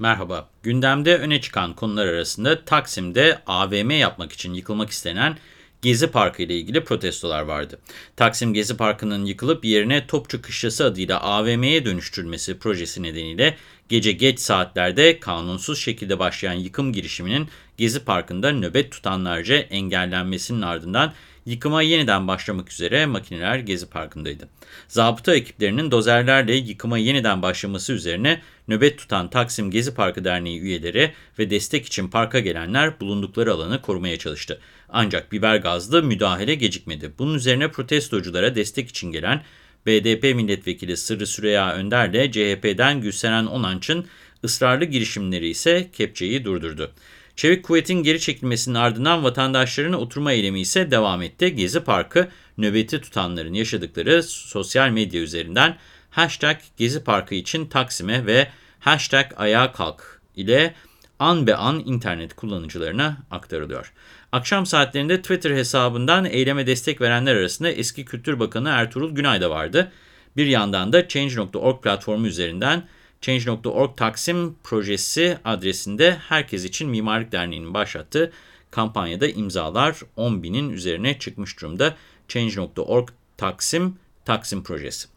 Merhaba. Gündemde öne çıkan konular arasında Taksim'de AVM yapmak için yıkılmak istenen Gezi Parkı ile ilgili protestolar vardı. Taksim Gezi Parkı'nın yıkılıp yerine Topçu Kışlası adıyla AVM'ye dönüştürülmesi projesi nedeniyle gece geç saatlerde kanunsuz şekilde başlayan yıkım girişiminin Gezi Parkı'nda nöbet tutanlarca engellenmesinin ardından yıkıma yeniden başlamak üzere makineler Gezi Parkı'ndaydı. Zabıta ekiplerinin dozerlerle yıkıma yeniden başlaması üzerine nöbet tutan Taksim Gezi Parkı Derneği üyeleri ve destek için parka gelenler bulundukları alanı korumaya çalıştı. Ancak biber gazlı müdahale gecikmedi. Bunun üzerine protestoculara destek için gelen BDP milletvekili Sırrı Süreyya Önder ile CHP'den Gülseren Onanç'ın ısrarlı girişimleri ise kepçeyi durdurdu. Çevik kuvvetin geri çekilmesinin ardından vatandaşların oturma eylemi ise devam etti. Gezi Parkı nöbeti tutanların yaşadıkları sosyal medya üzerinden hashtag Gezi Parkı için Taksim'e ve hashtag Ayağa Kalk ile an be an internet kullanıcılarına aktarılıyor. Akşam saatlerinde Twitter hesabından eyleme destek verenler arasında eski Kültür Bakanı Ertuğrul Günay da vardı. Bir yandan da Change.org platformu üzerinden Change.org Taksim projesi adresinde Herkes için Mimarlık Derneği'nin başlattığı kampanyada imzalar 10 binin üzerine çıkmış durumda. Change.org Taksim, Taksim projesi.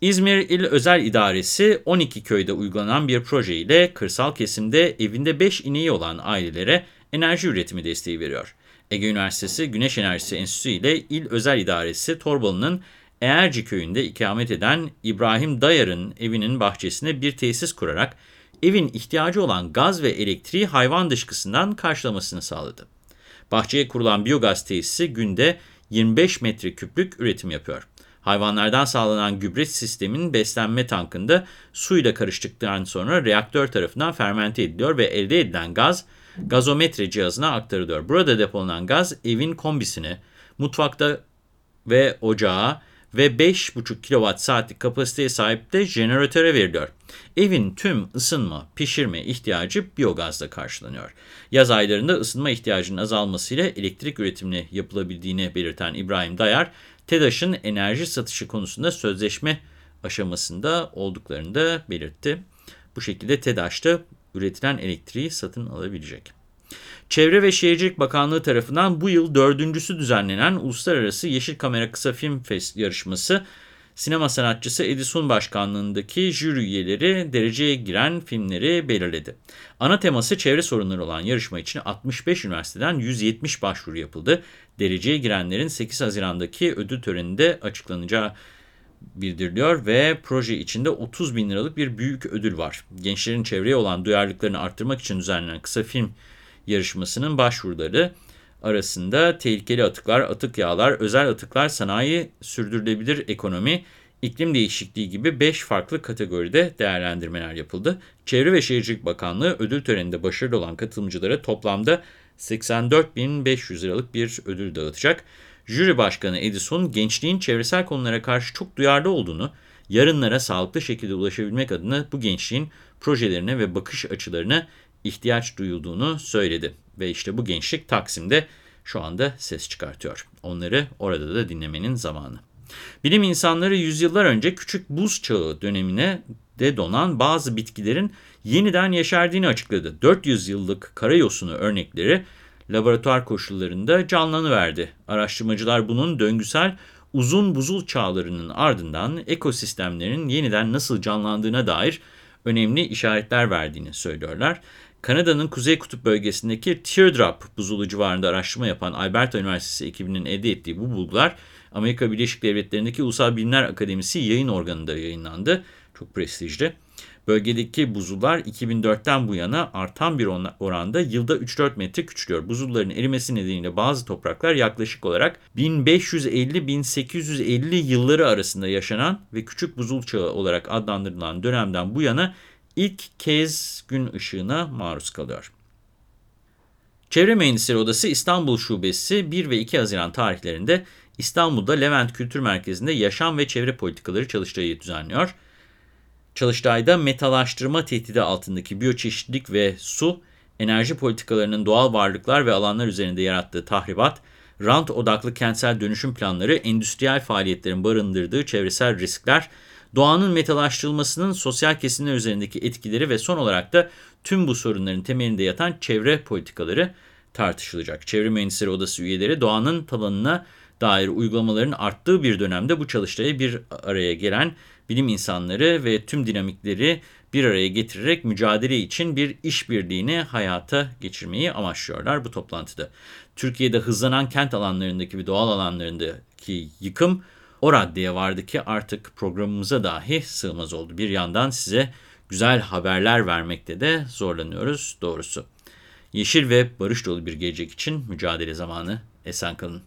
İzmir İl Özel İdaresi 12 köyde uygulanan bir proje ile kırsal kesimde evinde 5 ineği olan ailelere enerji üretimi desteği veriyor. Ege Üniversitesi Güneş Enerjisi Enstitüsü ile İl Özel İdaresi Torbalı'nın Eğerci köyünde ikamet eden İbrahim Dayar'ın evinin bahçesine bir tesis kurarak evin ihtiyacı olan gaz ve elektriği hayvan dışkısından karşılamasını sağladı. Bahçeye kurulan biyogaz tesisi günde 25 metreküplük üretim yapıyor. Hayvanlardan sağlanan gübre sistemin beslenme tankında suyla karıştıktan sonra reaktör tarafından fermente ediliyor ve elde edilen gaz gazometre cihazına aktarılıyor. Burada depolanan gaz evin kombisine, mutfakta ve ocağa ve 5,5 kWh saatlik kapasiteye sahip de jeneratöre veriliyor. Evin tüm ısınma, pişirme ihtiyacı biyogazla karşılanıyor. Yaz aylarında ısınma ihtiyacının azalmasıyla elektrik üretimine yapılabildiğini belirten İbrahim Dayar, TEDAŞ'ın enerji satışı konusunda sözleşme aşamasında olduklarını da belirtti. Bu şekilde TEDAŞ'ta üretilen elektriği satın alabilecek. Çevre ve Şehircilik Bakanlığı tarafından bu yıl dördüncüsü düzenlenen Uluslararası Yeşil Kamera Kısa Film Fest yarışması, sinema sanatçısı Edison Başkanlığındaki jüri üyeleri dereceye giren filmleri belirledi. Ana teması çevre sorunları olan yarışma için 65 üniversiteden 170 başvuru yapıldı. Dereceye girenlerin 8 Haziran'daki ödül töreninde açıklanacağı bildiriliyor ve proje içinde 30 bin liralık bir büyük ödül var. Gençlerin çevreye olan duyarlılıklarını arttırmak için düzenlenen kısa film yarışmasının başvuruları arasında tehlikeli atıklar, atık yağlar, özel atıklar, sanayi, sürdürülebilir ekonomi, iklim değişikliği gibi 5 farklı kategoride değerlendirmeler yapıldı. Çevre ve Şehircilik Bakanlığı ödül töreninde başarılı olan katılımcılara toplamda 84.500 liralık bir ödül dağıtacak. Jüri Başkanı Edison, gençliğin çevresel konulara karşı çok duyarlı olduğunu, yarınlara sağlıklı şekilde ulaşabilmek adına bu gençliğin projelerine ve bakış açılarına ihtiyaç duyulduğunu söyledi. Ve işte bu gençlik Taksim'de şu anda ses çıkartıyor. Onları orada da dinlemenin zamanı. Bilim insanları yüzyıllar önce küçük buz çağı dönemine de donan bazı bitkilerin yeniden yeşerdiğini açıkladı. 400 yıllık karayosunu örnekleri laboratuvar koşullarında canlanıverdi. Araştırmacılar bunun döngüsel uzun buzul çağlarının ardından ekosistemlerin yeniden nasıl canlandığına dair önemli işaretler verdiğini söylüyorlar. Kanada'nın Kuzey Kutup bölgesindeki Teardrop buzulu civarında araştırma yapan Alberta Üniversitesi ekibinin elde ettiği bu bulgular Amerika Birleşik Devletleri'ndeki Ulusal Bilimler Akademisi yayın organında yayınlandı. Çok prestijli. Bölgedeki buzullar 2004'ten bu yana artan bir oranda yılda 3-4 metre küçülüyor. Buzulların erimesi nedeniyle bazı topraklar yaklaşık olarak 1550-1850 yılları arasında yaşanan ve küçük buzul çağı olarak adlandırılan dönemden bu yana ilk kez gün ışığına maruz kalıyor. Çevre Mühendisleri Odası İstanbul Şubesi 1 ve 2 Haziran tarihlerinde İstanbul'da Levent Kültür Merkezi'nde yaşam ve çevre politikaları çalıştayı düzenliyor. Çalıştayda metalaştırma tehdidi altındaki biyoçeşitlilik ve su, enerji politikalarının doğal varlıklar ve alanlar üzerinde yarattığı tahribat, rant odaklı kentsel dönüşüm planları, endüstriyel faaliyetlerin barındırdığı çevresel riskler, Doğanın metalaştırılmasının sosyal kesimler üzerindeki etkileri ve son olarak da tüm bu sorunların temelinde yatan çevre politikaları tartışılacak. Çevre Mühendisleri Odası üyeleri doğanın talanına dair uygulamaların arttığı bir dönemde bu çalıştayı bir araya gelen bilim insanları ve tüm dinamikleri bir araya getirerek mücadele için bir işbirliğini hayata geçirmeyi amaçlıyorlar bu toplantıda. Türkiye'de hızlanan kent alanlarındaki ve doğal alanlarındaki yıkım o raddeye vardı ki artık programımıza dahi sığmaz oldu. Bir yandan size güzel haberler vermekte de zorlanıyoruz doğrusu. Yeşil ve barış dolu bir gelecek için mücadele zamanı. Esen kalın.